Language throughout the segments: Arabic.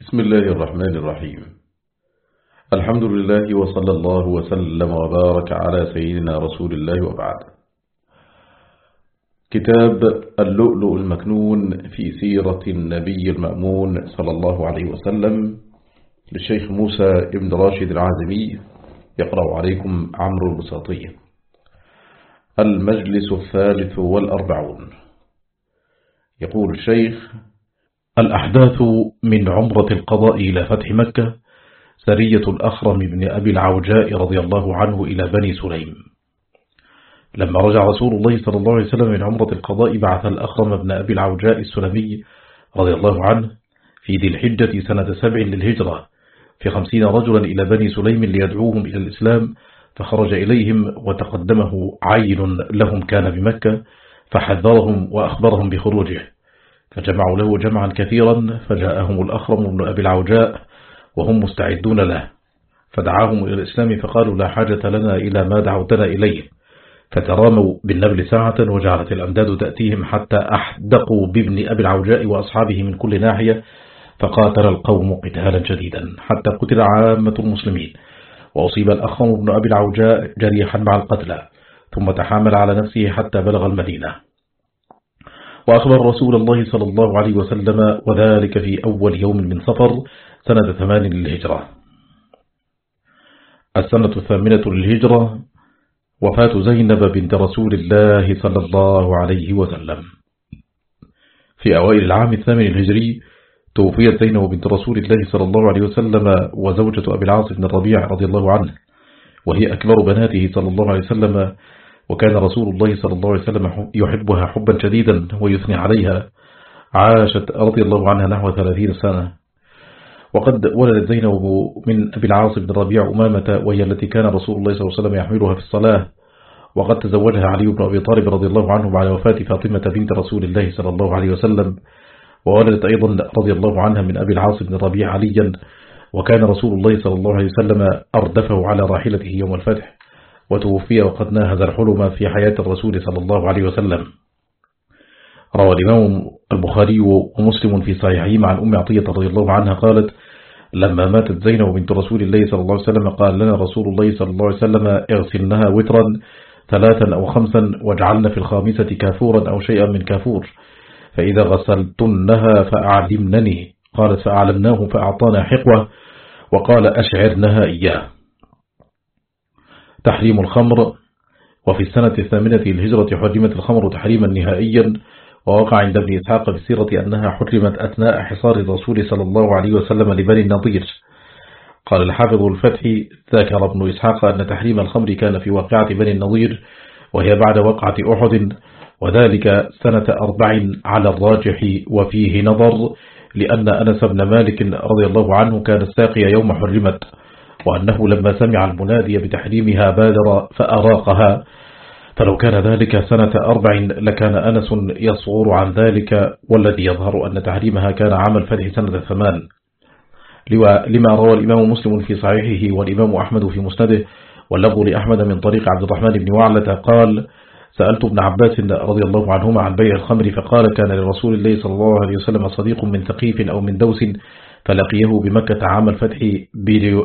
بسم الله الرحمن الرحيم. الحمد لله وصلى الله وسلم وبارك على سيدنا رسول الله وبعد. كتاب اللؤلؤ المكنون في سيرة النبي المأمون صلى الله عليه وسلم للشيخ موسى ابن راشد العازمي يقرأ عليكم عمرو البساطي. المجلس الثالث والأربعون. يقول الشيخ الأحداث من عمرة القضاء إلى فتح مكة سرية الأخرم بن أبي العوجاء رضي الله عنه إلى بني سليم. لما رجع رسول الله صلى الله عليه وسلم من عمرة القضاء بعث الأخرم بن أبي العوجاء السلمي رضي الله عنه في ذي الحجة سنة سبع للهجرة في خمسين رجلا إلى بني سليم ليدعوهم إلى الإسلام فخرج إليهم وتقدمه عين لهم كان بمكة فحذرهم وأخبرهم بخروجه. فجمعوا له جمعا كثيرا فجاءهم الأخرم بن أبي العوجاء وهم مستعدون له. فدعاهم إلى الإسلام فقالوا لا حاجة لنا إلى ما دعوتنا إليه. فتراموا بالنبل ساعة وجعلت الأمداد تأتيهم حتى أحدقوا بابن أبي العوجاء وأصحابه من كل ناحية فقاتل القوم قتالا شديدا حتى قتل عامة المسلمين. وأصيب الأخرم بن أبي العوجاء جريحا مع القتلى ثم تحامل على نفسه حتى بلغ المدينة. وأخبر رسول الله صلى الله عليه وسلم وذلك في أول يوم من صفر سنة ثمان للهجرة. السنة الثامنة للهجرة وفاة زينب بنت رسول الله صلى الله عليه وسلم. في أوائل العام الثامن الهجري توفيت زينب بنت رسول الله صلى الله عليه وسلم وزوجة أبي العاص بن الربيع رضي الله عنه وهي أكبر بناته صلى الله عليه وسلم وكان رسول الله صلى الله عليه وسلم يحبها حبا شديدا ويثني عليها عاشت رضي الله عنها نحو ثلاثين سنة. وقد ولدت زينب من أبي العاص بن الربيع أمامة وهي التي كان رسول الله صلى الله عليه وسلم يحملها في الصلاة. وقد تزوجها علي بن أبي طالب رضي الله عنه بعد وفاة فاطمة بنت رسول الله صلى الله عليه وسلم. وولدت أيضا رضي الله عنها من أبي العاص بن الربيع عليا وكان رسول الله صلى الله عليه وسلم أردفه على راحلته يوم الفتح. وتوفي وقد ناهز الحلم في حياة الرسول صلى الله عليه وسلم. روى الإمام البخاري ومسلم في صحيحهما عن أم عطية رضي الله عنها قالت لما ماتت زينب بنت رسول الله صلى الله عليه وسلم قال لنا رسول الله صلى الله عليه وسلم اغسلنها وترا ثلاثا أو خمسا واجعلنا في الخامسة كافورا أو شيئا من كافور فإذا غسلتنها فأعلمنني قالت فأعلمناه فأعطانا حقوة وقال أشعرنها إياه تحريم الخمر وفي السنة الثامنة الهجرة حرمت الخمر تحريما نهائيا ووقع عند ابن إسحاق في السيرة أنها حرمت أثناء حصار الرسول صلى الله عليه وسلم لبني النضير. قال الحافظ الفتح ذكر ابن إسحاق أن تحريم الخمر كان في واقعة بني النضير وهي بعد وقعة أحد وذلك سنة أربع على الراجح وفيه نظر لأن أنس بن مالك رضي الله عنه كان الساقي يوم حرمت. وأنه لما سمع المنادي بتحريمها بادر فأراقها. فلو كان ذلك سنة أربع لكان أنس يصغر عن ذلك والذي يظهر أن تحريمها كان عام الفتح سنة ثمان لما روى الإمام مسلم في صحيحه والإمام أحمد في مسنده واللفظ لأحمد من طريق عبد الرحمن بن وعلة قال سألت ابن عباس رضي الله عنهما عن بيع الخمر فقال كان لرسول الله صلى الله عليه وسلم صديق من ثقيف أو من دوس فلقيه بمكة عام الفتح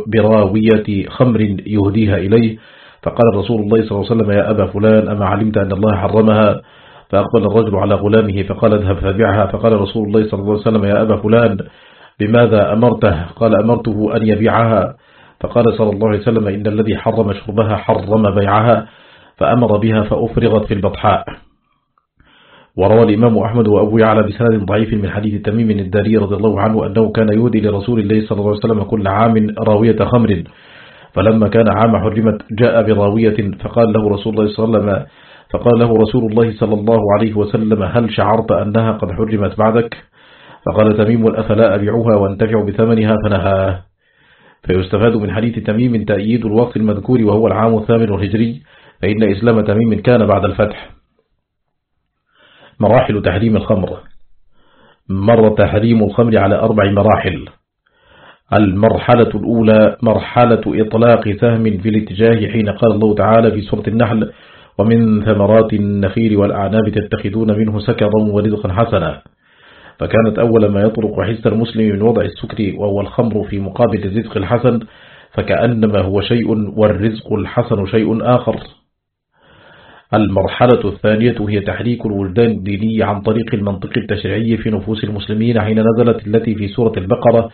براوية خمر يهديها إليه. فقال رسول الله صلى الله عليه وسلم يا أبا فلان أما علمت أن الله حرمها؟ فأقبل الرجل على غلامه فقال اذهب فبعها. فقال رسول الله صلى الله عليه وسلم يا أبا فلان بماذا أمرته؟ قال أمرته أن يبيعها. فقال صلى الله عليه وسلم إن الذي حرم شربها حرم بيعها. فأمر بها فأفرغت في البطحاء. وروى الإمام أحمد وأبو يعلى بسند ضعيف من حديث تميم الداري رضي الله عنه أنه كان يهدي لرسول الله صلى الله عليه وسلم كل عام راوية خمر. فلما كان عام حرمت جاء براوية فقال له رسول الله صلى الله عليه وسلم فقال له رسول الله صلى الله عليه وسلم هل شعرت أنها قد حرمت بعدك؟ فقال تميم أفلا أبيعها وأنتفع بثمنها؟ فنهاه فيستفاد من حديث تميم تأييد الوقت المذكور وهو العام الثامن الهجري فإن إسلام تميم كان بعد الفتح. مراحل تحريم الخمر. مر تحريم الخمر على أربع مراحل. المرحلة الأولى مرحلة إطلاق سهم في الاتجاه حين قال الله تعالى في سورة النحل ومن ثمرات النخيل والأعناب تتخذون منه سكرا ورزقا حسنا. فكانت أول ما يطرق حس المسلم من وضع السكر وهو الخمر في مقابل الرزق الحسن فكأنما هو شيء والرزق الحسن شيء آخر. المرحلة الثانية هي تحريك الولدان الديني عن طريق المنطق التشريعي في نفوس المسلمين حين نزلت التي في سورة البقرة.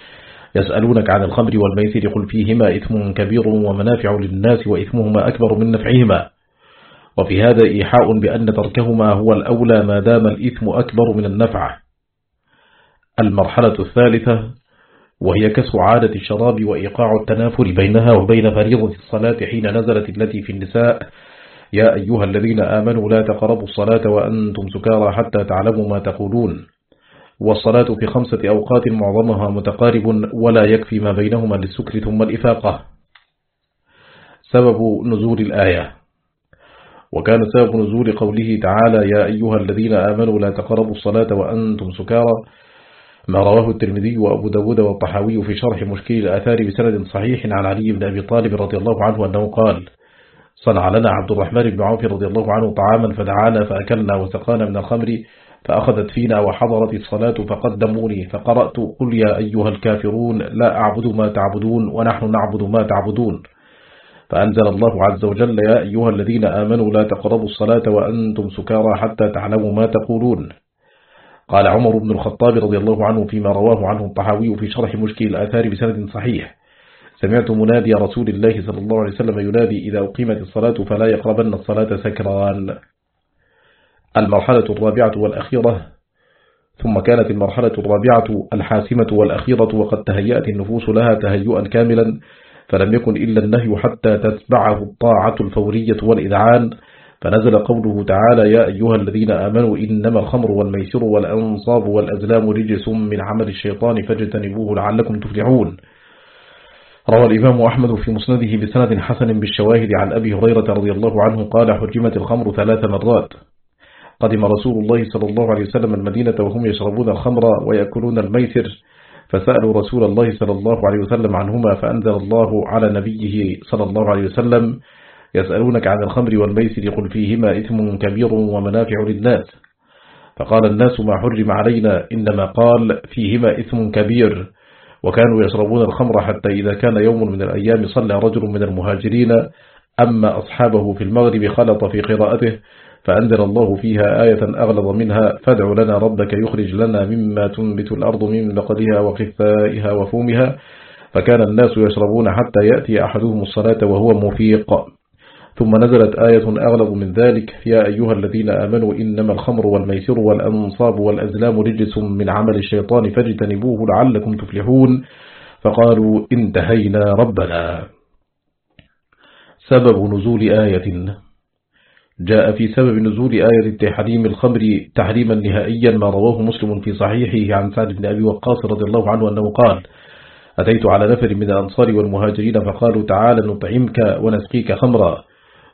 يسألونك عن الخمر والميسر قل فيهما إثم كبير ومنافع للناس وإثمهما أكبر من نفعهما. وفي هذا إيحاء بأن تركهما هو الأولى ما دام الإثم أكبر من النفع. المرحلة الثالثة وهي كسر عادة الشراب وإيقاع التنافر بينها وبين فريضة الصلاة حين نزلت التي في النساء يا أيها الذين آمنوا لا تقربوا الصلاة وأنتم سكارى حتى تعلموا ما تقولون. والصلاة في خمسة أوقات معظمها متقارب ولا يكفي ما بينهما للسكر ثم الإفاقة. سبب نزول الآية. وكان سبب نزول قوله تعالى يا أيها الذين آمنوا لا تقربوا الصلاة وأنتم سكارى. ما رواه الترمذي وأبو داود والطحاوي في شرح مشكل الآثار بسند صحيح عن علي بن أبي طالب رضي الله عنه أنه قال صنع لنا عبد الرحمن بن عوف رضي الله عنه طعاما فدعانا فأكلنا وسقانا من الخمر فأخذت فينا وحضرت الصلاة فقدموني فقرأت قل يا أيها الكافرون لا أعبد ما تعبدون ونحن نعبد ما تعبدون فأنزل الله عز وجل يا أيها الذين آمنوا لا تقربوا الصلاة وأنتم سكارى حتى تعلموا ما تقولون قال عمر بن الخطاب رضي الله عنه فيما رواه عنه الطحاوي في شرح مشكل الآثار بسند صحيح سمعت منادي رسول الله صلى الله عليه وسلم ينادي إذا أقيمت الصلاة فلا يقربن الصلاة سكران. المرحلة الرابعة والأخيرة. ثم كانت المرحلة الرابعة الحاسمة والأخيرة وقد تهيأت النفوس لها تهيئا كاملا فلم يكن إلا النهي حتى تتبعه الطاعة الفورية والإذعان. فنزل قوله تعالى يا أيها الذين آمنوا إنما الخمر والميسر والأنصاب والأزلام رجس من عمل الشيطان فاجتنبوه لعلكم تفلحون. روى الإمام أحمد في مسنده بسند حسن بالشواهد عن أبي هريرة رضي الله عنه قال حجمت الخمر ثلاث مرات قدم رسول الله صلى الله عليه وسلم المدينة وهم يشربون الخمر ويأكلون الميسر فسألوا رسول الله صلى الله عليه وسلم عنهما فأنزل الله على نبيه صلى الله عليه وسلم يسألونك عن الخمر والميسر قل فيهما إثم كبير ومنافع للناس فقال الناس ما حرم علينا إنما قال فيهما إثم كبير وكانوا يشربون الخمر حتى إذا كان يوم من الأيام صلى رجل من المهاجرين أما أصحابه في المغرب خلط في قراءته فأنزل الله فيها آية أغلظ منها فادع لنا ربك يخرج لنا مما تنبت الأرض من بقلها وقفائها وفومها. فكان الناس يشربون حتى يأتي أحدهم الصلاة وهو مفيق. ثم نزلت آية أغلب من ذلك يا أيها الذين آمنوا إنما الخمر والميسر والأنصاب والأزلام رجس من عمل الشيطان فاجتنبوه لعلكم تفلحون. فقالوا انتهينا ربنا. سبب نزول آية. جاء في سبب نزول آية تحريم الخمر تحريما نهائيا ما رواه مسلم في صحيحه عن سعد بن أبي وقاص رضي الله عنه أنه قال أتيت على نفر من الأنصار والمهاجرين فقالوا تعالى نطعمك ونسقيك خمرا.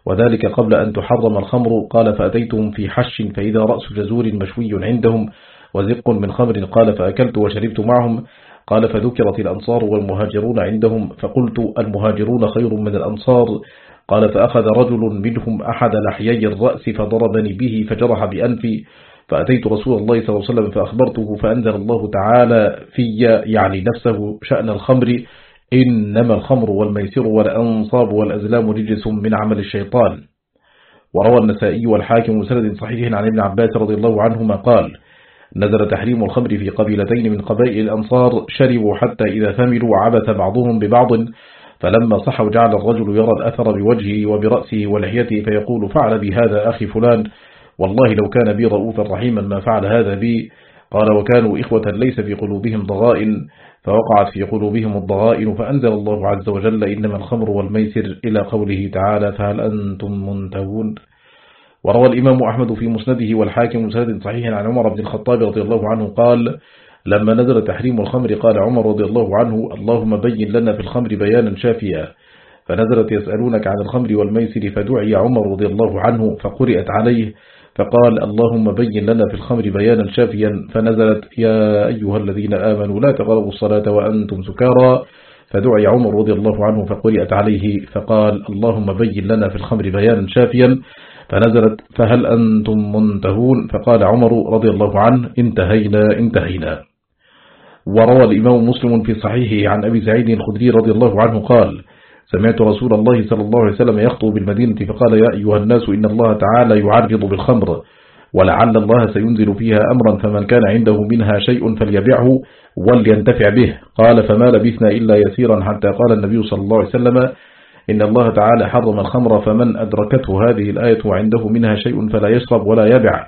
وذلك قبل أن تحرم الخمر. قال فأتيتهم في حش فإذا رأس جزور مشوي عندهم وزق من خمر. قال فأكلت وشربت معهم. قال فذكرت الأنصار والمهاجرون عندهم. فقلت المهاجرون خير من الأنصار. قال فأخذ رجل منهم أحد لحيي الرأس فضربني به فجرح بأنفي فأتيت رسول الله صلى الله عليه وسلم فأخبرته فأنزل الله تعالى في يعني نفسه شأن الخمر. إنما الخمر والميسر والأنصاب والأزلام رجس من عمل الشيطان. وروى النسائي والحاكم مسند صحيح عن ابن عباس رضي الله عنهما قال نزل تحريم الخمر في قبيلتين من قبائل الأنصار شربوا حتى إذا ثمروا عبث بعضهم ببعض فلما صحوا جعل الرجل يرى الأثر بوجهه وبرأسه ولحيته فيقول فعل بهذا أخي فلان والله لو كان بي رؤوفا رحيما ما فعل هذا بي قال وكانوا إخوة ليس في قلوبهم ضغائن فوقعت في قلوبهم الضغائن فأنزل الله عز وجل إنما الخمر والميسر إلى قوله تعالى فهل أنتم منتهون؟ وروى الإمام أحمد في مسنده والحاكم مسند صحيح عن عمر بن الخطاب رضي الله عنه قال لما نزل تحريم الخمر قال عمر رضي الله عنه اللهم بين لنا في الخمر بيانا شافيا فنزلت يسألونك عن الخمر والميسر فدعي عمر رضي الله عنه فقرئت عليه فقال اللهم بين لنا في الخمر بيانا شافيا. فنزلت يا أيها الذين آمنوا لا تقربوا الصلاة وأنتم سكارى. فدعي عمر رضي الله عنه فقرئت عليه فقال اللهم بين لنا في الخمر بيانا شافيا. فنزلت فهل أنتم منتهون؟ فقال عمر رضي الله عنه انتهينا انتهينا. وروى الإمام مسلم في صحيحه عن أبي سعيد الخدري رضي الله عنه قال سمعت رسول الله صلى الله عليه وسلم يخطب بالمدينة فقال يا أيها الناس إن الله تعالى يعرض بالخمر ولعل الله سينزل فيها أمرا فمن كان عنده منها شيء فليبعه ولينتفع به. قال فما لبثنا إلا يسيرا حتى قال النبي صلى الله عليه وسلم إن الله تعالى حرم الخمر فمن أدركته هذه الآية وعنده منها شيء فلا يشرب ولا يبع.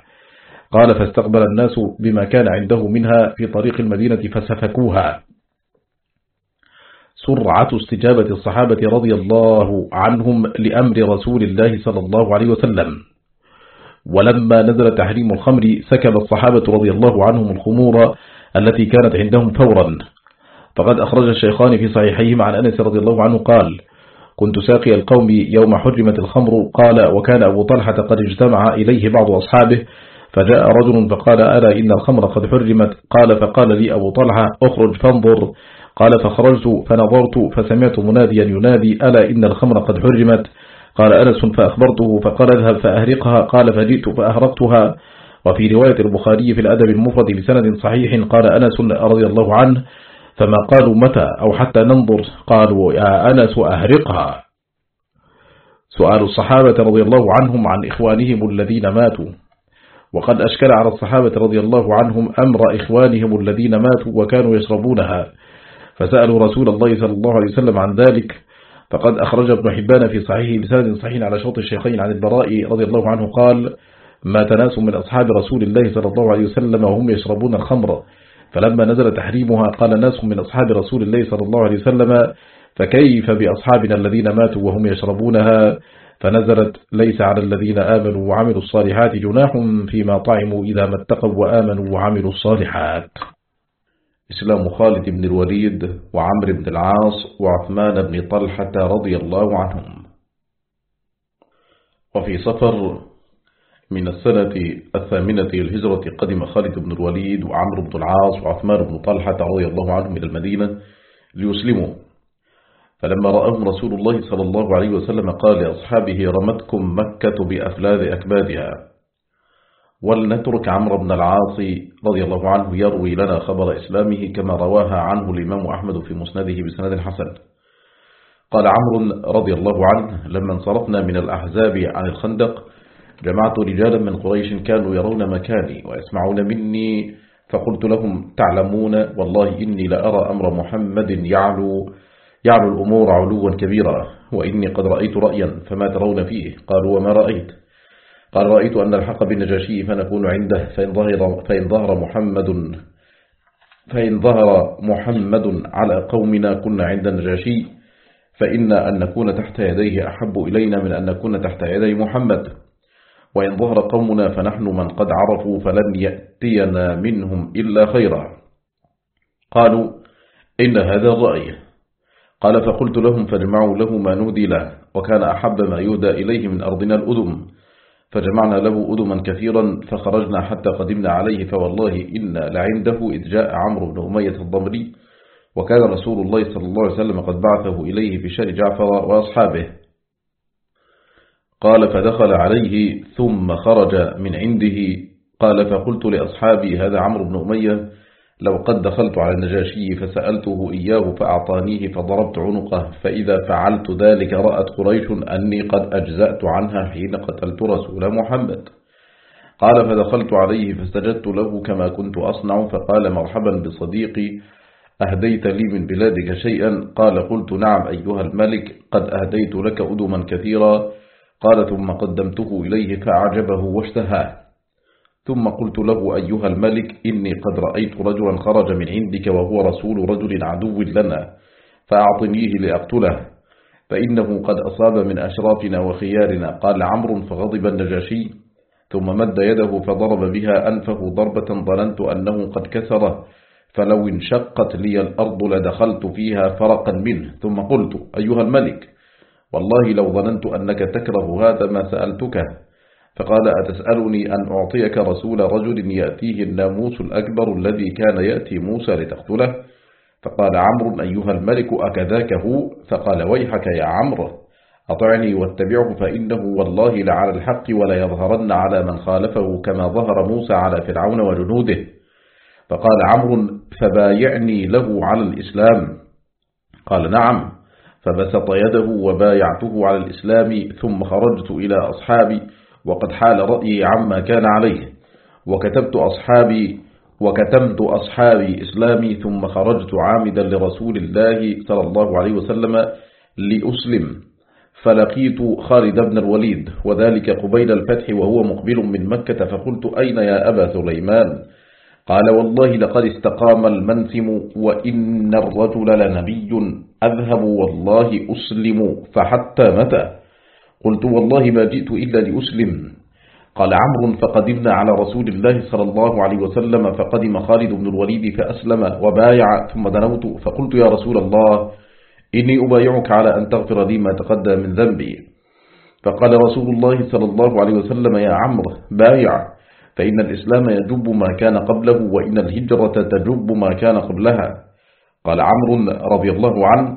قال فاستقبل الناس بما كان عنده منها في طريق المدينة فسفكوها. سرعة استجابة الصحابة رضي الله عنهم لأمر رسول الله صلى الله عليه وسلم. ولما نزل تحريم الخمر سكب الصحابة رضي الله عنهم الخمور التي كانت عندهم فورا. فقد أخرج الشيخان في صحيحيهما عن أنس رضي الله عنه قال كنت ساقي القوم يوم حرمت الخمر قال وكان أبو طلحة قد اجتمع إليه بعض أصحابه فجاء رجل فقال ألا إن الخمر قد حرمت؟ قال فقال لي أبو طلحة أخرج فانظر قال فخرجت فنظرت فسمعت مناديا ينادي ألا إن الخمر قد حرمت؟ قال أنس فأخبرته فقال اذهب فأهرقها. قال فجئت فأهرقتها. وفي رواية البخاري في الأدب المفرد بسند صحيح قال أنس رضي الله عنه. فما قالوا متى أو حتى ننظر قالوا يا أنس أهرقها. سؤال الصحابة رضي الله عنهم عن إخوانهم الذين ماتوا. وقد أشكل على الصحابة رضي الله عنهم أمر إخوانهم الذين ماتوا وكانوا يشربونها. فسألوا رسول الله صلى الله عليه وسلم عن ذلك فقد أخرج ابن حبان في صحيحه بسند صحيح على شرط الشيخين عن البراء رضي الله عنه قال ما تناس من أصحاب رسول الله صلى الله عليه وسلم وهم يشربون الخمر فلما نزل تحريمها قال ناس من أصحاب رسول الله صلى الله عليه وسلم فكيف بأصحابنا الذين ماتوا وهم يشربونها؟ فنزلت ليس على الذين آمنوا وعملوا الصالحات جناح فيما طعموا إذا ما اتقوا وآمنوا وعملوا الصالحات. إسلام خالد بن الوليد وعمر بن العاص وعثمان بن طلحة رضي الله عنهم. وفي سفر من السنة الثامنة الهجرة قدم خالد بن الوليد وعمر بن العاص وعثمان بن طلحة رضي الله عنهم إلى المدينة ليسلموا. فلما رأهم رسول الله صلى الله عليه وسلم قال لأصحابه رمتكم مكة بأفلاذ أكبادها. ولنترك عمرو بن العاص رضي الله عنه يروي لنا خبر إسلامه كما رواها عنه الإمام أحمد في مسنده بسند حسن. قال عمرو رضي الله عنه لما انصرفنا من الأحزاب عن الخندق جمعت رجالا من قريش كانوا يرون مكاني ويسمعون مني فقلت لهم تعلمون والله إني لأرى أمر محمد يعلو يعلو الأمور علوا كبيرا وإني قد رأيت رأيا فما ترون فيه قالوا وما رأيت؟ قال رأيت أن الحق بالنجاشي فنكون عنده. فإن ظهر, فإن ظهر محمد فإن ظهر محمد على قومنا كنا عند النجاشي. فإن أن نكون تحت يديه أحب إلينا من أن نكون تحت يدي محمد. وإن ظهر قومنا فنحن من قد عرفوا فلن يأتينا منهم إلا خيرا. قالوا إن هذا الرأي. قال فقلت لهم فجمعوا له ما نودي له. وكان أحب ما يهدى إليه من أرضنا الأدم فجمعنا له أدما كثيرا فخرجنا حتى قدمنا عليه فوالله إن لعنده إذ جاء عمرو بن أمية الضمري وكان رسول الله صلى الله عليه وسلم قد بعثه إليه في شر جعفر وأصحابه. قال فدخل عليه ثم خرج من عنده. قال فقلت لأصحابي هذا عمرو بن أمية لو قد دخلت على النجاشي فسألته إياه فأعطانيه فضربت عنقه فإذا فعلت ذلك رأت قريش أني قد أجزأت عنها حين قتلت رسول محمد. قال فدخلت عليه فاستجدت له كما كنت أصنع فقال مرحبا بصديقي أهديت لي من بلادك شيئا؟ قال قلت نعم أيها الملك قد أهديت لك أدما كثيرا. قال ثم قدمته إليه فأعجبه واشتهاه. ثم قلت له أيها الملك إني قد رأيت رجلا خرج من عندك وهو رسول رجل عدو لنا فأعطنيه لأقتله. فإنه قد أصاب من أشرافنا وخيارنا. قال عمرو فغضب النجاشي. ثم مد يده فضرب بها أنفه ضربة ظننت أنه قد كسره. فلو انشقت لي الأرض لدخلت فيها فرقا منه. ثم قلت أيها الملك والله لو ظننت أنك تكره هذا ما سألتك. فقال أتسألني أن أعطيك رسول رجل يأتيه الناموس الأكبر الذي كان يأتي موسى لتقتله؟ فقال عمرو أيها الملك أكذاك هو؟ فقال ويحك يا عمرو. أطعني واتبعه فإنه والله لعلى الحق ولا يظهرن على من خالفه كما ظهر موسى على فرعون وجنوده. فقال عمرو فبايعني له على الإسلام. قال نعم. فبسط يده وبايعته على الإسلام ثم خرجت إلى أصحابي وقد حال رأيي عما كان عليه. وكتبت أصحابي وكتمت أصحابي إسلامي ثم خرجت عامدا لرسول الله صلى الله عليه وسلم لأسلم. فلقيت خالد بن الوليد وذلك قبيل الفتح وهو مقبل من مكة. فقلت أين يا أبا سليمان؟ قال والله لقد استقام المنسم وإن الرجل لنبي أذهب والله أسلم فحتى متى؟ قلت والله ما جئت إلا لأسلم. قال عمرو فقدمنا على رسول الله صلى الله عليه وسلم فقدم خالد بن الوليد فأسلم وبايع ثم دنوت فقلت يا رسول الله إني أبايعك على أن تغفر لي ما تقدم من ذنبي. فقال رسول الله صلى الله عليه وسلم يا عمرو بايع فإن الإسلام يجب ما كان قبله وإن الهجرة تجب ما كان قبلها. قال عمرو رضي الله عنه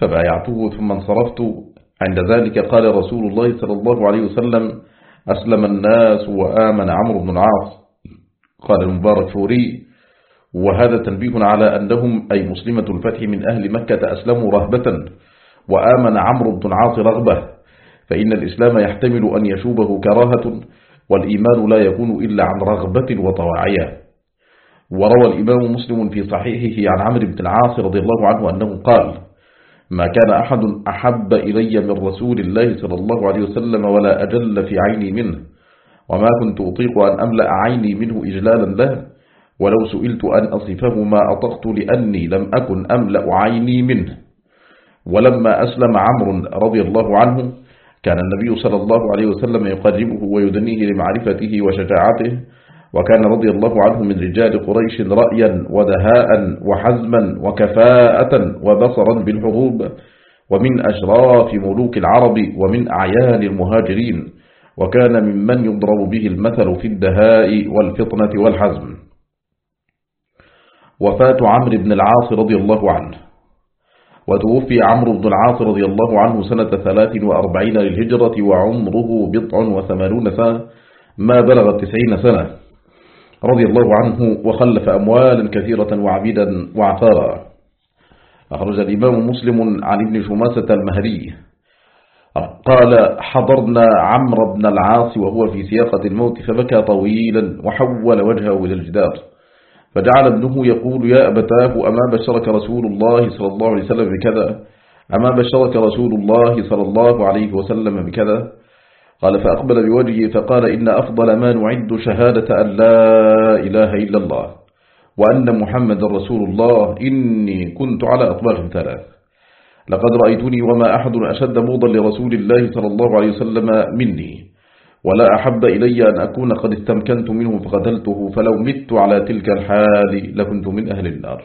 فبايعته ثم انصرفت عند ذلك قال رسول الله صلى الله عليه وسلم أسلم الناس وآمن عمرو بن العاص. قال المبارك فوري وهذا تنبيه على أنهم أي مسلمة الفتح من أهل مكة أسلموا رهبة وآمن عمرو بن العاص رغبة. فإن الإسلام يحتمل أن يشوبه كراهة والإيمان لا يكون إلا عن رغبة وطواعية وروى الإمام مسلم في صحيحه عن عمرو بن العاص رضي الله عنه أنه قال ما كان أحد أحب إلي من رسول الله صلى الله عليه وسلم ولا أجل في عيني منه وما كنت أطيق أن أملأ عيني منه إجلالا له ولو سئلت أن أصفه ما أطقت لأني لم أكن أملأ عيني منه. ولما أسلم عمرو رضي الله عنه كان النبي صلى الله عليه وسلم يقربه ويدنيه لمعرفته وشجاعته وكان رضي الله عنه من رجال قريش رأيا ودهاء وحزما وكفاءة وبصرا بالحروب ومن أشراف ملوك العرب ومن أعيان المهاجرين وكان ممن يضرب به المثل في الدهاء والفطنة والحزم. وفاة عمرو بن العاص رضي الله عنه. وتوفي عمرو بن العاص رضي الله عنه سنة ثلاث وأربعين للهجرة وعمره بضع وثمانون سنة ما بلغ التسعين سنة. رضي الله عنه وخلف أموالا كثيرة وعبيدا وعثارا. أخرج الإمام مسلم عن ابن شماسة المهري. قال حضرنا عمرو بن العاص وهو في سياقة الموت فبكى طويلا وحول وجهه إلى الجدار. فجعل ابنه يقول يا أبتاه أما بشرك رسول الله صلى الله عليه وسلم بكذا؟ أما بشرك رسول الله صلى الله عليه وسلم بكذا؟ قال فأقبل بوجهه فقال إن أفضل ما نعد شهادة أن لا إله إلا الله وأن محمد رسول الله إني كنت على أطباق ثلاث. لقد رأيتني وما أحد أشد موضا لرسول الله صلى الله عليه وسلم مني. ولا أحب إلي أن أكون قد استمكنت منه فقتلته فلو مت على تلك الحال لكنت من أهل النار.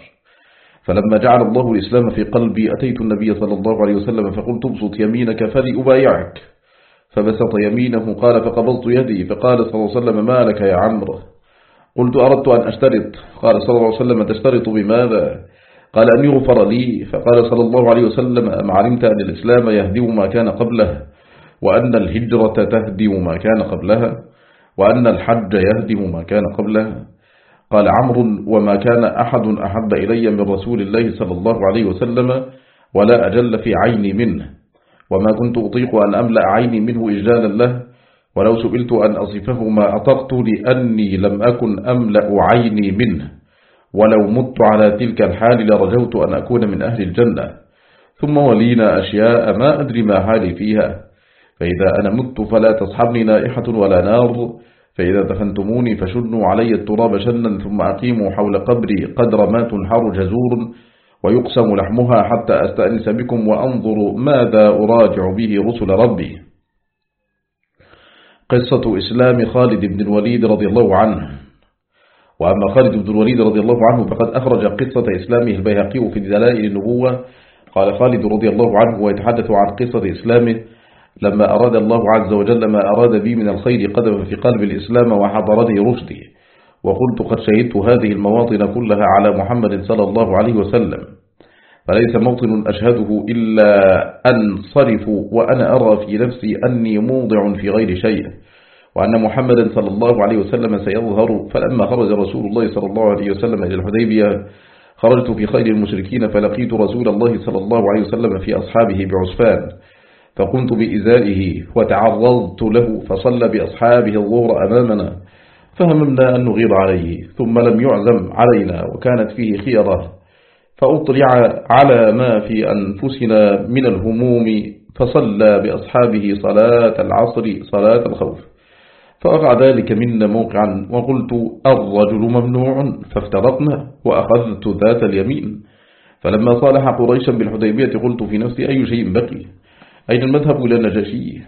فلما جعل الله الإسلام في قلبي أتيت النبي صلى الله عليه وسلم فقلت ابسط يمينك فلأبايعك. فبسط يمينه قال فقبضت يدي فقال صلى الله عليه وسلم ما لك يا عمرو؟ قلت أردت أن أشترط. قال صلى الله عليه وسلم تشترط بماذا؟ قال أن يغفر لي. فقال صلى الله عليه وسلم أم علمت أن الإسلام يهدم ما كان قبله وأن الهجرة تهدم ما كان قبلها وأن الحج يهدم ما كان قبلها. قال عمرو وما كان أحد أحب إلي من رسول الله صلى الله عليه وسلم ولا أجل في عيني منه. وما كنت أطيق أن أملأ عيني منه إجلالا له ولو سئلت أن أصفه ما أطقت لأني لم أكن أملأ عيني منه. ولو مت على تلك الحال لرجوت أن أكون من أهل الجنة. ثم ولينا أشياء ما أدري ما حالي فيها. فإذا أنا مت فلا تصحبني نائحة ولا نار. فإذا دفنتموني فشنوا علي التراب شنا ثم أقيموا حول قبري قدر ما تنحر جزور. ويقسم لحمها حتى أستأنس بكم وأنظر ماذا أراجع به رسل ربي. قصة إسلام خالد بن الوليد رضي الله عنه. وأما خالد بن الوليد رضي الله عنه فقد أخرج قصة إسلامه البيهقي في دلائل النبوة. قال خالد رضي الله عنه ويتحدث عن قصة إسلامه لما أراد الله عز وجل ما أراد بي من الخير قدم في قلب الإسلام وحضرني رشدي. وقلت قد شهدت هذه المواطن كلها على محمد صلى الله عليه وسلم. فليس موطن أشهده إلا أنصرف وأنا أرى في نفسي أني موضع في غير شيء وأن محمدا صلى الله عليه وسلم سيظهر فلما خرج رسول الله صلى الله عليه وسلم إلى الحديبية خرجت في خير المشركين فلقيت رسول الله صلى الله عليه وسلم في أصحابه بعسفان فقمت بإزائه وتعرضت له فصلى بأصحابه الظهر أمامنا فهممنا أن نغير عليه ثم لم يعزم علينا وكانت فيه خيرة فأطلع على ما في أنفسنا من الهموم فصلى بأصحابه صلاة العصر صلاة الخوف. فوقع ذلك منا موقعا وقلت الرجل ممنوع فافترقنا وأخذت ذات اليمين. فلما صالح قريشا بالحديبية قلت في نفسي أي شيء بقي؟ أين المذهب إلى النجاشي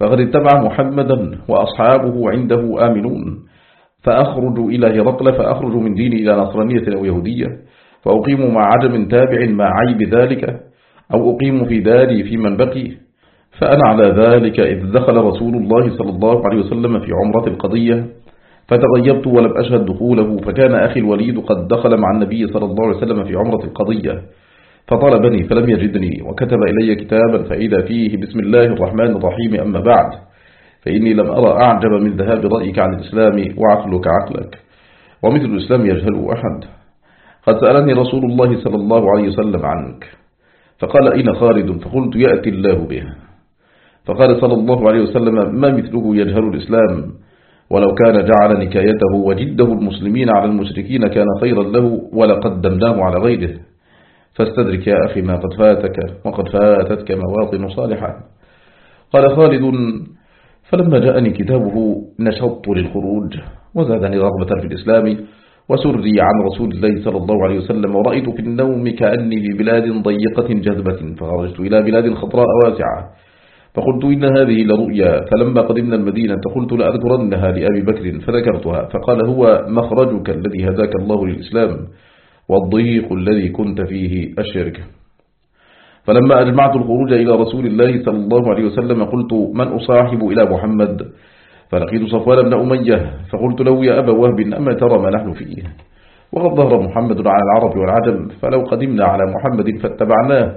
فقد اتبع محمدا وأصحابه عنده آمنون. فأخرج إلى هرقل فأخرج من ديني إلى نصرانية أو يهودية. فأقيم مع عدم تابع مع عيب ذلك أو أقيم في داري في من بقي. فأنا على ذلك إذ دخل رسول الله صلى الله عليه وسلم في عمرة القضية فتغيبت ولم أشهد دخوله. فكان أخي الوليد قد دخل مع النبي صلى الله عليه وسلم في عمرة القضية فطلبني فلم يجدني وكتب إلي كتابا فإذا فيه بسم الله الرحمن الرحيم أما بعد فإني لم أرى أعجب من ذهاب رأيك عن الإسلام وعقلك عقلك ومثل الإسلام يجهل أحد. قد سألني رسول الله صلى الله عليه وسلم عنك. فقال أين خالد؟ فقلت يأتي الله به فقال صلى الله عليه وسلم ما مثله يجهل الإسلام؟ ولو كان جعل نكايته وجده المسلمين على المشركين كان خيرا له ولقدمناه على غيره. فاستدرك يا أخي ما قد فاتك وقد فاتتك مواطن صالحة قال خالد فلما جاءني كتابه نشطت للخروج وزادني رغبة في الإسلام. وسري عن رسول الله صلى الله عليه وسلم ورأيت في النوم كأني في بلاد ضيقة جذبة فخرجت إلى بلاد خضراء واسعة. فقلت إن هذه لرؤيا فلما قدمنا المدينة قلت لأذكرنها لأبي بكر فذكرتها. فقال هو مخرجك الذي هداك الله للإسلام والضيق الذي كنت فيه الشرك فلما أجمعت الخروج إلى رسول الله صلى الله عليه وسلم قلت من أصاحب إلى محمد؟ فلقيت صفوان بن أمية فقلت له يا أبا وهب أما ترى ما نحن فيه؟ وقد ظهر محمد على العرب والعجم فلو قدمنا على محمد فاتبعناه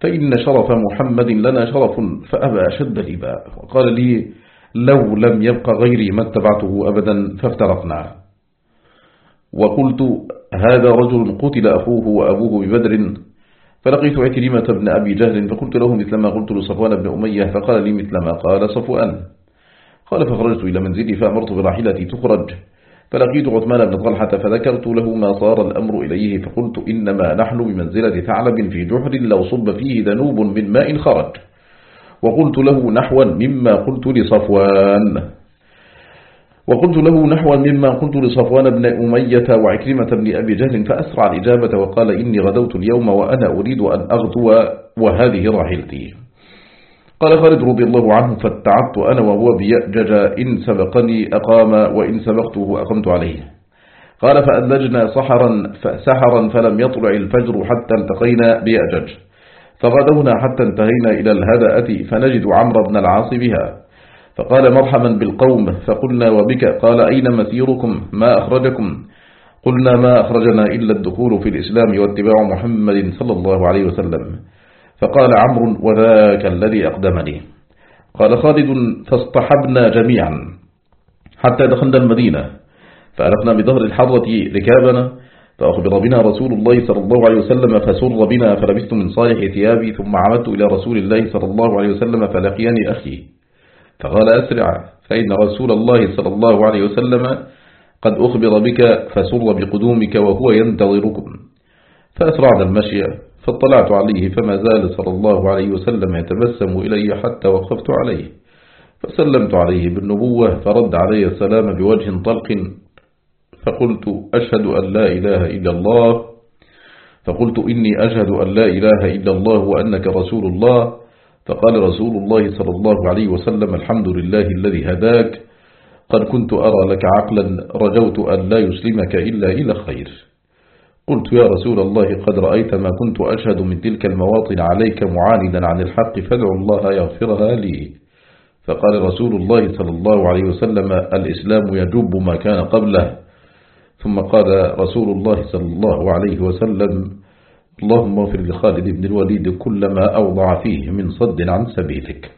فإن شرف محمد لنا شرف فأبى أشد الإباء. وقال لي لو لم يبق غيري ما اتبعته أبدا فافترقنا. وقلت هذا رجل قتل أخوه وأبوه ببدر. فلقيت عكرمة بن أبي جهل فقلت له مثل ما قلت لصفوان بن أمية فقال لي مثل ما قال صفوان. قال فخرجت إلى منزلي فأمرت براحلتي تخرج. فلقيت عثمان بن طلحة فذكرت له ما صار الأمر إليه. فقلت إنما نحن بمنزلة ثعلب في جحر لو صب فيه ذنوب من ماء خرج. وقلت له نحوا مما قلت لصفوان. وقلت له نحوا مما قلت لصفوان بن أمية وعكرمة بن أبي جهل فأسرع الإجابة وقال إني غدوت اليوم وأنا أريد أن أغدو وهذه راحلتي. قال خالد رضي الله عنه فاتعبت أنا وهو بيأجج إن سبقني أقام وإن سبقته أقمت عليه. قال فأدلجنا صحرا فسحرا فلم يطلع الفجر حتى التقينا بيأجج فغدونا حتى انتهينا إلى الهدأة فنجد عمرو بن العاص بها. فقال مرحبا بالقوم فقلنا وبك؟ قال أين مسيركم؟ ما أخرجكم؟ قلنا ما أخرجنا إلا الدخول في الإسلام واتباع محمد صلى الله عليه وسلم. فقال عمرو وذاك الذي أقدمني. قال خالد فاصطحبنا جميعا حتى دخلنا المدينة فألقنا بظهر الحرة ركابنا فأخبر بنا رسول الله صلى الله عليه وسلم فسر بنا فلبست من صالح ثيابي ثم عمدت إلى رسول الله صلى الله عليه وسلم فلقيني أخي. فقال أسرع فإن رسول الله صلى الله عليه وسلم قد أخبر بك فسر بقدومك وهو ينتظركم. فأسرعنا المشي. فاطلعت عليه فما زال صلى الله عليه وسلم يتبسم إلي حتى وقفت عليه فسلمت عليه بالنبوة فرد علي السلام بوجه طلق فقلت أشهد أن لا إله إلا الله فقلت إني أشهد أن لا إله إلا الله وأنك رسول الله فقال رسول الله صلى الله عليه وسلم الحمد لله الذي هداك قد كنت أرى لك عقلا رجوت أن لا يسلمك إلا إلى خير. قلت يا رسول الله قد رأيت ما كنت أشهد من تلك المواطن عليك معاندا عن الحق فادعو الله يغفرها لي. فقال رسول الله صلى الله عليه وسلم الإسلام يجب ما كان قبله. ثم قال رسول الله صلى الله عليه وسلم اللهم اغفر لخالد بن الوليد كل ما أوضع فيه من صد عن سبيلك.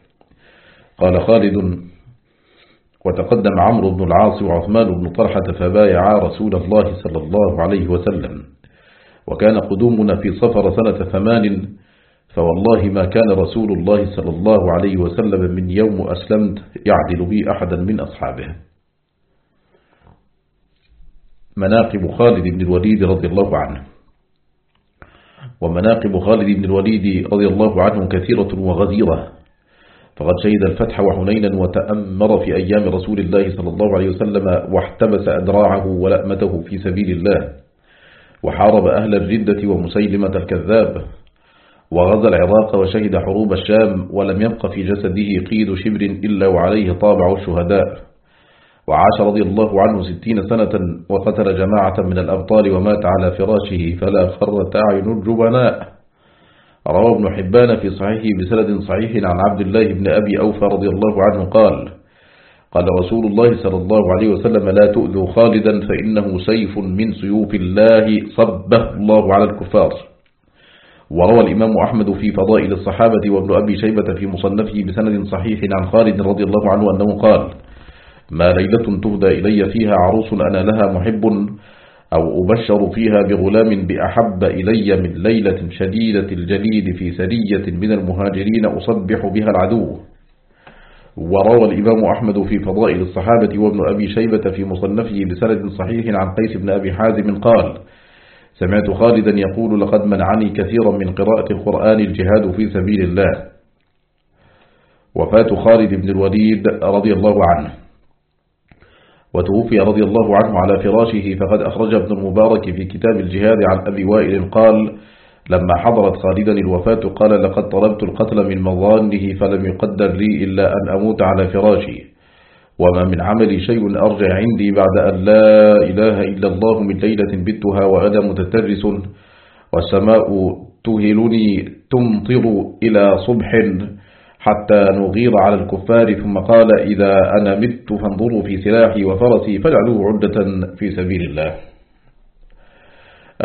قال خالد وتقدم عمرو بن العاص وعثمان بن طلحة فبايعا رسول الله صلى الله عليه وسلم. وكان قدومنا في صفر سنة ثمان فوالله ما كان رسول الله صلى الله عليه وسلم من يوم أسلمت يعدل بي أحدا من أصحابه. مناقب خالد بن الوليد رضي الله عنه. ومناقب خالد بن الوليد رضي الله عنه كثيرة وغزيرة. فقد شهد الفتح وحنينا وتأمر في أيام رسول الله صلى الله عليه وسلم واحتبس أدراعه ولأمته في سبيل الله. وحارب أهل الردة ومسيلمة الكذاب وغزى العراق وشهد حروب الشام ولم يبق في جسده قيد شبر إلا وعليه طابع الشهداء. وعاش رضي الله عنه ستين سنة وقتل جماعة من الأبطال ومات على فراشه فلا خرت أعين الجبناء. روى ابن حبان في صحيحه بسند صحيح عن عبد الله بن أبي أوفى رضي الله عنه قال قال رسول الله صلى الله عليه وسلم لا تؤذوا خالدا فإنه سيف من سيوف الله صبه الله على الكفار. وروى الإمام أحمد في فضائل الصحابة وابن أبي شيبة في مصنفه بسند صحيح عن خالد رضي الله عنه أنه قال ما ليلة تهدى إلي فيها عروس أنا لها محب أو أبشر فيها بغلام بأحب إلي من ليلة شديدة الجليد في سرية من المهاجرين أصبح بها العدو. وروى الإمام أحمد في فضائل الصحابة وابن أبي شيبة في مصنفه بسند صحيح عن قيس بن أبي حازم قال سمعت خالدا يقول لقد منعني كثيرا من قراءة القرآن الجهاد في سبيل الله وفاة خالد بن الوليد رضي الله عنه. وتوفي رضي الله عنه على فراشه فقد أخرج ابن المبارك في كتاب الجهاد عن أبي وائل قال لما حضرت خالدا الوفاة قال لقد طلبت القتل من مظانه فلم يقدر لي إلا أن أموت على فراشي وما من عملي شيء أرجع عندي بعد أن لا إله إلا الله من ليلة بتها وأنا متترس. والسماء تهلني تمطر إلى صبح حتى نغير على الكفار. ثم قال إذا أنا مت فانظروا في سلاحي وفرسي فاجعلوه عدة في سبيل الله.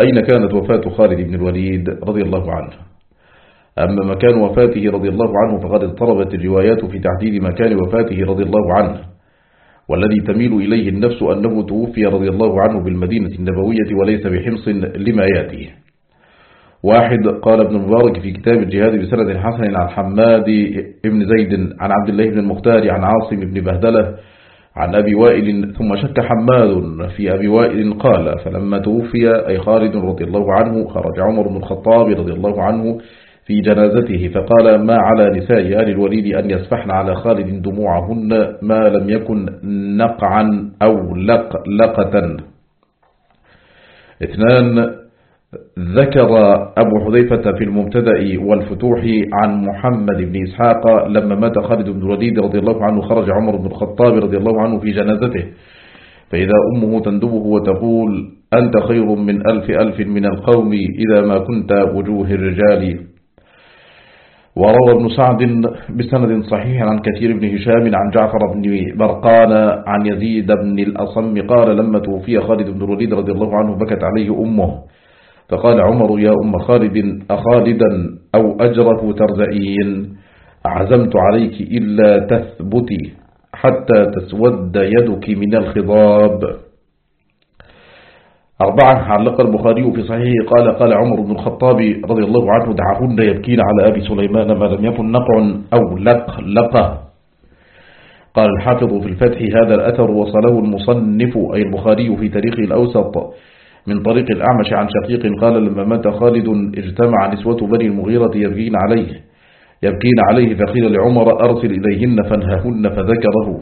أين كانت وفاة خالد بن الوليد رضي الله عنه؟ أما مكان وفاته رضي الله عنه فقد اضطربت الروايات في تحديد مكان وفاته رضي الله عنه. والذي تميل إليه النفس أنه توفي رضي الله عنه بالمدينة النبوية وليس بحمص لما يأتيه. واحد قال ابن المبارك في كتاب الجهاد بسند حسن عن حماد بن زيد عن عبد الله بن المختار عن عاصم بن بهدلة عن أبي وائل ثم شك حماد في أبي وائل قال فلما توفي أي خالد رضي الله عنه خرج عمر بن الخطاب رضي الله عنه في جنازته فقال ما على نساء آل الوليد أن يسفحن على خالد دموعهن ما لم يكن نقعا أو لق لقة اثنان ذكر أبو حذيفة في المبتدأ والفتوح عن محمد بن إسحاق لما مات خالد بن الوليد رضي الله عنه خرج عمر بن الخطاب رضي الله عنه في جنازته. فإذا أمه تندبه وتقول أنت خير من ألف ألف من القوم إذا ما كنت وجوه الرجال. وروى ابن سعد بسند صحيح عن كثير بن هشام عن جعفر بن برقان عن يزيد بن الأصم قال لما توفي خالد بن الوليد رضي الله عنه بكت عليه أمه. فقال عمر يا أم خالد أخالدا أو أجره ترزئين عزمت عليك إلا تثبتي حتى تسود يدك من الخضاب. أربعة. علق البخاري في صحيحه. قال قال عمر بن الخطاب رضي الله عنه دعهن يبكين على أبي سليمان ما لم يكن نقع أو لق لقه قال الحافظ في الفتح هذا الأثر وصله المصنف أي البخاري في تاريخ الأوسط. من طريق الأعمش عن شقيق قال لما مات خالد اجتمع نسوة بني المغيرة يبكين عليه يبكين عليه فقيل لعمر أرسل إليهن فانههن فذكره.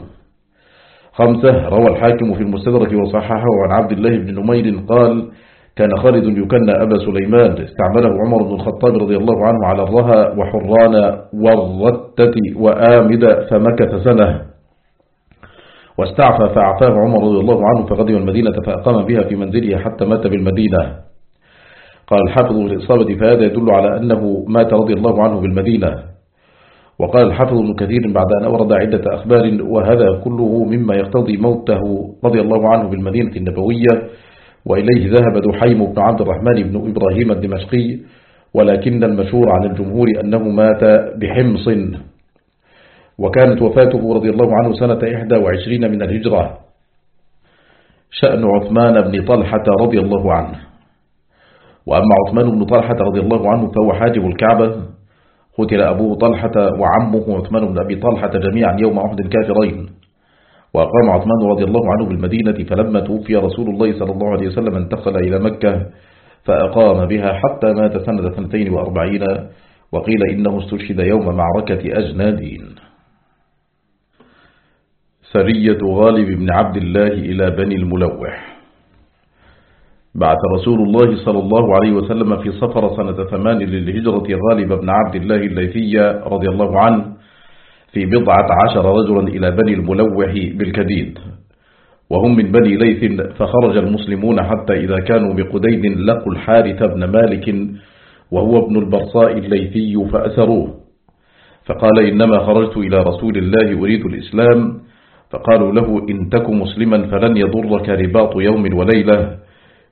خمسة روى الحاكم في المستدرك وصححه عن عبد الله بن نمير قال كان خالد يكنى أبا سليمان استعمله عمر بن الخطاب رضي الله عنه على الرها وحران والرتة وآمد فمكث سنة. واستعفى فأعفاه عمر رضي الله عنه فغدم المدينة فأقام بها في منزله حتى مات بالمدينة. قال الحافظ في الإصابة فهذا يدل على أنه مات رضي الله عنه بالمدينة. وقال الحافظ ابن كثير بعد أن أورد عدة أخبار وهذا كله مما يقتضي موته رضي الله عنه بالمدينة النبوية. وإليه ذهب دحيم بن عبد الرحمن بن إبراهيم الدمشقي ولكن المشهور عن الجمهور أنه مات بحمص. وكانت وفاته رضي الله عنه سنة 21 من الهجرة. شأن عثمان بن طلحة رضي الله عنه. وأما عثمان بن طلحة رضي الله عنه فهو حاجب الكعبة. قتل أبوه طلحة وعمه عثمان بن أبي طلحة جميعا يوم أحد كافرين. وأقام عثمان رضي الله عنه بالمدينة فلما توفي رسول الله صلى الله عليه وسلم انتقل إلى مكة فأقام بها حتى مات سنة 42 وقيل إنه استشهد يوم معركة أجنادين. سرية غالب بن عبد الله إلى بني الملوح. بعث رسول الله صلى الله عليه وسلم في صفر سنة ثمان للهجرة غالب بن عبد الله الليثية رضي الله عنه في بضعة عشر رجلا إلى بني الملوح بالكديد. وهم من بني ليث فخرج المسلمون حتى إذا كانوا بقديد لقوا الحارث بن مالك وهو ابن البرصاء الليثي فأسروه. فقال إنما خرجت إلى رسول الله أريد الإسلام فقالوا له إن تك مسلما فلن يضرك رباط يوم وليلة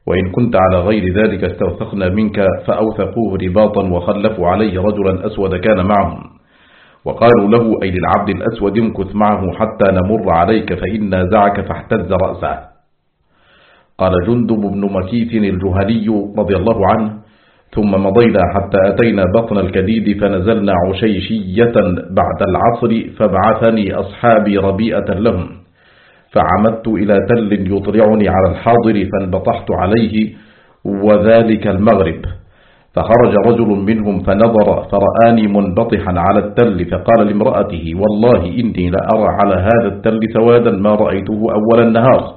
وإن كنت على غير ذلك استوثقنا منك فأوثقوه رباطا وخلفوا عليه رجلا أسود كان معهم. وقالوا له أي للعبد الأسود امكث معه حتى نمر عليك فإن نازعك فاحتز رأسه. قال جندب بن مكيث الجهني رضي الله عنه ثم مضينا حتى أتينا بطن الكديد فنزلنا عشيشية بعد العصر فبعثني أصحابي ربيئة لهم. فعمدت إلى تل يطلعني على الحاضر فانبطحت عليه وذلك المغرب. فخرج رجل منهم فنظر فرآني منبطحا على التل فقال لامرأته والله إني لأرى على هذا التل سوادا ما رأيته أول النهار.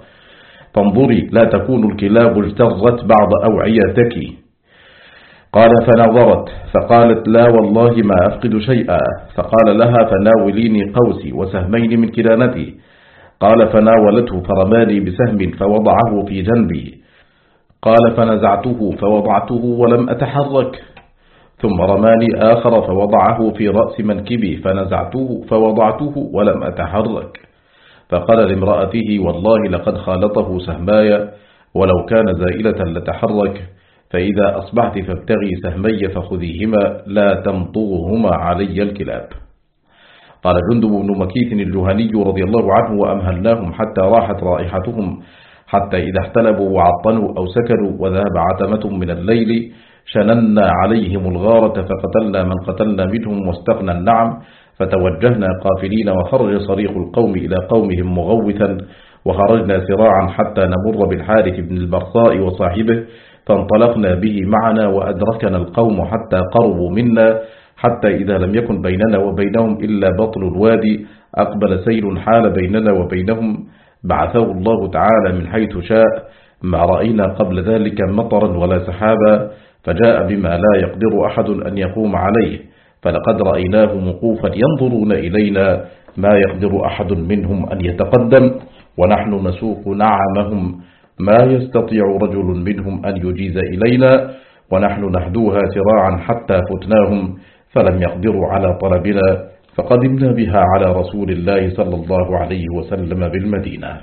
فانظري لا تكون الكلاب اجترت بعض أوعيتك. قال فنظرت فقالت لا والله ما أفقد شيئا. فقال لها فناوليني قوسي وسهمين من كلانتي قال فناولته فرماني بسهم فوضعه في جنبي. قال فنزعته فوضعته ولم أتحرك. ثم رماني آخر فوضعه في رأس منكبي. فنزعته فوضعته ولم أتحرك. فقال لامرأته والله لقد خالطه سهمايا ولو كان زائلة لتحرك. فإذا أصبحت فابتغي سهمي فخذيهما لا تمطغهما علي الكلاب. قال جندب بن مكيث الجهني رضي الله عنه وأمهلناهم حتى راحت رائحتهم حتى إذا احتلبوا وعطنوا أو سكنوا وذهب عتمة من الليل شننا عليهم الغارة فقتلنا من قتلنا منهم واستغنى النعم فتوجهنا قافلين وخرج صريخ القوم إلى قومهم مغوثا وخرجنا سراعا حتى نمر بالحارث بن البرصاء وصاحبه فانطلقنا به معنا وأدركنا القوم حتى قربوا منا حتى إذا لم يكن بيننا وبينهم إلا بطل الوادي. أقبل سيل حال بيننا وبينهم بعثه الله تعالى من حيث شاء. ما رأينا قبل ذلك مطرا ولا سحابا فجاء بما لا يقدر أحد أن يقوم عليه. فلقد رأيناه موقوفا ينظرون إلينا ما يقدر أحد منهم أن يتقدم. ونحن نسوق نعمهم. ما يستطيع رجل منهم أن يجيز إلينا ونحن نهدوها سراعا حتى فتناهم فلم يقدروا على طلبنا فقدمنا بها على رسول الله صلى الله عليه وسلم بالمدينة.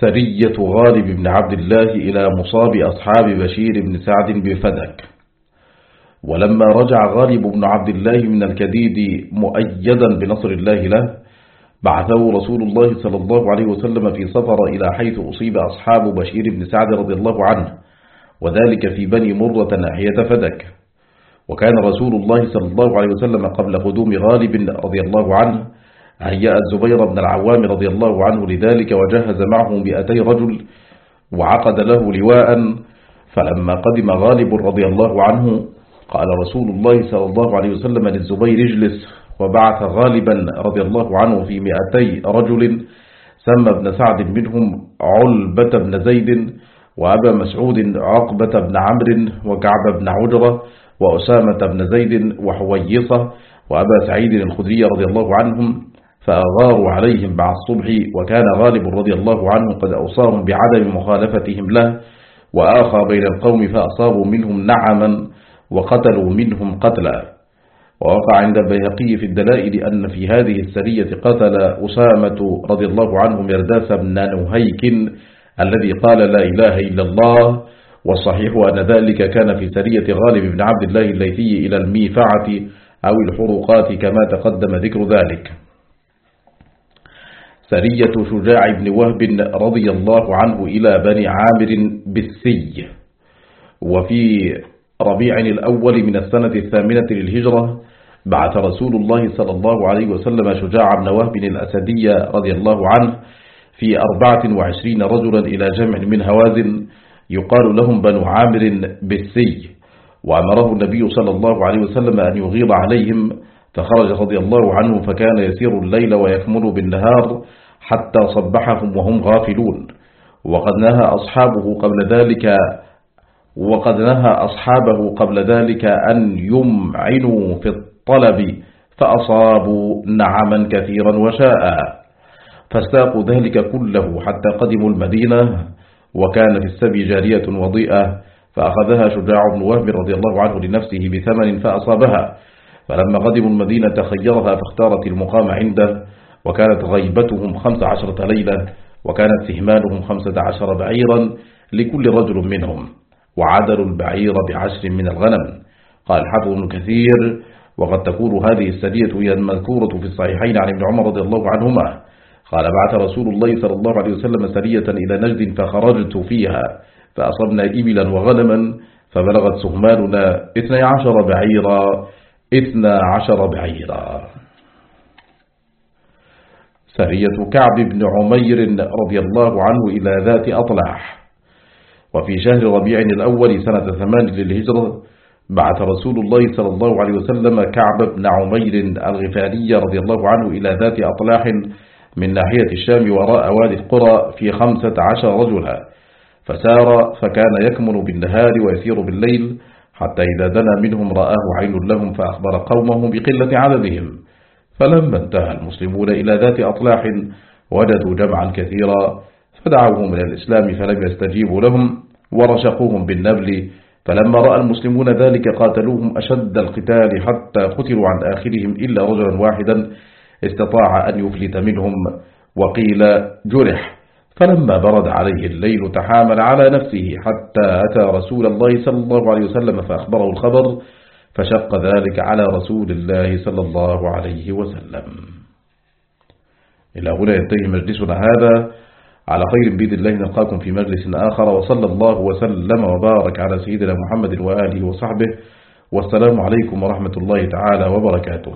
سرية غالب بن عبد الله إلى مصاب أصحاب بشير بن سعد بفدك. ولما رجع غالب بن عبد الله من الكديد مؤيدا بنصر الله له بعثه رسول الله صلى الله عليه وسلم في سفر إلى حيث أصيب أصحاب بشير بن سعد رضي الله عنه وذلك في بني مرة ناحية فدك. وكان رسول الله صلى الله عليه وسلم قبل قدوم غالب رضي الله عنه هيأ الزبير بن العوام رضي الله عنه لذلك وجهز معه مئتي رجل وعقد له لواء. فلما قدم غالب رضي الله عنه قال رسول الله صلى الله عليه وسلم للزبير اجلس. وبعث غالبا رضي الله عنه في مئتي رجل سمى ابن سعد منهم علبة بن زيد وأبا مسعود عقبة بن عمرو وكعب بن عجرة وأسامة بن زيد وحويصة وأبا سعيد الخدري رضي الله عنهم فأغاروا عليهم بعد الصبح وكان غالب رضي الله عنه قد أوصاهم بعدم مخالفتهم له وآخى بين القوم فأصابوا منهم نعما وقتلوا منهم قتلا. ووقع عند البيهقي في الدلائل أن في هذه السرية قتل أسامة رضي الله عنه مرداس بن نهيك الذي قال لا إله إلا الله. والصحيح أن ذلك كان في سرية غالب بن عبد الله الليثي إلى الميفعة أو الحروقات كما تقدم ذكر ذلك. سرية شجاع بن وهب رضي الله عنه إلى بني عامر بالسي. وفي ربيع الأول من السنة الثامنة للهجرة بعث رسول الله صلى الله عليه وسلم شجاع بن وهب الأسدي رضي الله عنه في أربعة وعشرين رجلا إلى جمع من هوازن يقال لهم بنو عامر بالسي. وأمره النبي صلى الله عليه وسلم أن يغيظ عليهم. فخرج رضي الله عنه فكان يسير الليل ويكمل بالنهار حتى صبحهم وهم غافلون. وقد نهى أصحابه قبل ذلك وقد نهى أصحابه قبل ذلك أن يمعنوا في الطلب فأصابوا نعما كثيرا وشاء. فاستاقوا ذلك كله حتى قدموا المدينة وكان في السبي جارية وضيئة فأخذها شجاع بن وهب رضي الله عنه لنفسه بثمن فأصابها. فلما قدموا المدينة خيرها فاختارت المقام عنده وكانت غيبتهم خمس عشرة ليلة وكانت سهمانهم خمسة عشر بعيرا لكل رجل منهم وعدلوا البعير بعشر من الغنم. قال حفظ بن كثير وقد تكون هذه السدية هي المذكورة في الصحيحين عن ابن عمر رضي الله عنهما. قال بعث رسول الله صلى الله عليه وسلم سرية إلى نجد فخرجت فيها فأصبنا إبلا وغنما فبلغت سهماننا اثني عشر بعيرا اثنى عشر بعيرا. سرية كعب بن عمير رضي الله عنه إلى ذات أطلح وفي شهر ربيع الأول سنة ثمان للهجرة بعث رسول الله صلى الله عليه وسلم كعب بن عمير الغفاري رضي الله عنه إلى ذات أطلاح من ناحية الشام وراء وادي القرى في خمسة عشر رجلا. فسار فكان يكمن بالنهار ويسير بالليل حتى إذا دنا منهم رآه عين لهم فأخبر قومه بقلة عددهم. فلما انتهى المسلمون إلى ذات أطلاح وجدوا جمعا كثيرا فدعوهم إلى الإسلام فلم يستجيبوا لهم ورشقوهم بالنبل فلما رأى المسلمون ذلك قاتلوهم أشد القتال حتى قتلوا عن آخرهم إلا رجلا واحدا استطاع أن يفلت منهم وقيل جرح. فلما برد عليه الليل تحامل على نفسه حتى أتى رسول الله صلى الله عليه وسلم فأخبره الخبر فشق ذلك على رسول الله صلى الله عليه وسلم. إلى هنا ينتهي مجلسنا هذا. على خير بيد الله نلقاكم في مجلس آخر وصلى الله وسلم وبارك على سيدنا محمد وآله وصحبه والسلام عليكم ورحمة الله تعالى وبركاته.